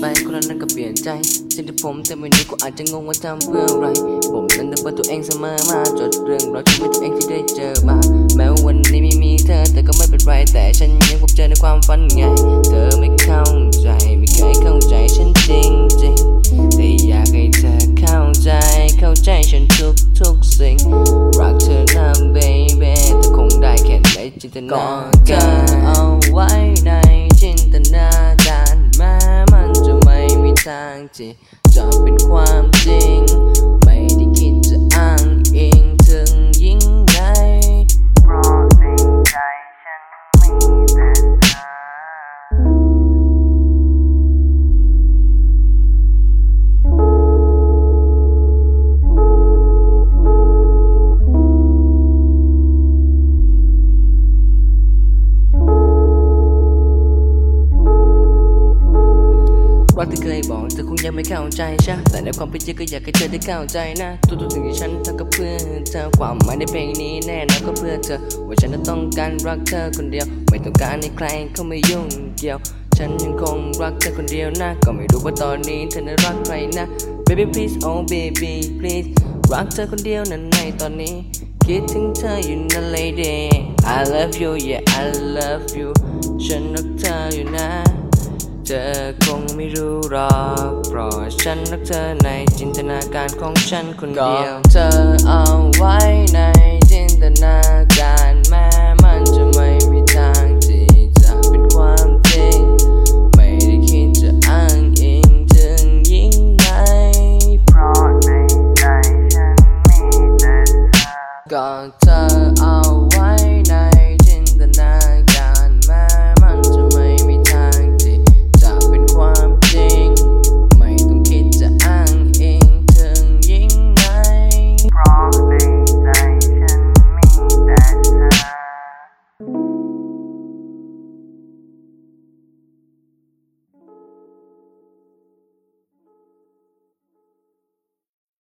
ไปคนละนั้นก็เปลี่ยนใจสิ่งที่ผมแต่วันนี้ก็อาจจะงงว่าทำเพื่ออะไร ผมนั้นนึกว่าตัวเองเสมอมาจดเรื่องราวชีวิตตัวเองที่ได้เจอมา แม้ว่าวันนี้ไม่มีเธอแต่ก็ไม่เป็นไรแต่ฉันยังพบเจอในความฝันไง เธอไม่เข้าใจไม่เคยเข้าใจฉันจริงจริงๆแต่อยากให้เธอเข้าใจเข้าใจฉันทุกทุกๆสิ่ง รักเธอนะ baby แต่คงได้แค่ในจินตนาการเอาไว้ในางที่จะเป็นความจริง เธอคงยังไม่เข้าใจใช่แต่ในความเป็นจริงก็อยากให้เธอได้เข้าใจนะทุกๆสิ่งที่ฉันทำก็เพื่อเธอความหมายในเพลงนี้แน่นอนก็เพื่อเธอ ว่าฉันต้องการรักเธอคนเดียว ไม่ต้องการให้ใครเข้ามายุ่งเกี่ยว ฉันยังคงรักเธอคนเดียวนะ ก็ไม่รู้ว่าตอนนี้เธอนั้นรักใครนะ baby please oh baby please รักเธอคนเดียวนั้นในตอนนี้ คิดถึงเธออยู่นั่น lady I love you yeah I love you ฉันรักเธออยู่นะ ธอคงไม่รู้หรอกเพราะฉันรักเธอในจินตนาการของฉันคนเดียว เธอเอาไว้ในจินตนาการแม้มันจะไม่มีทางที่จะเป็นความจริง ไม่ได้คิดจะอ้างอิงถึงยิ่งไงเพราะในใจฉันมีแต่เธอก็เธอเอาไว้ใน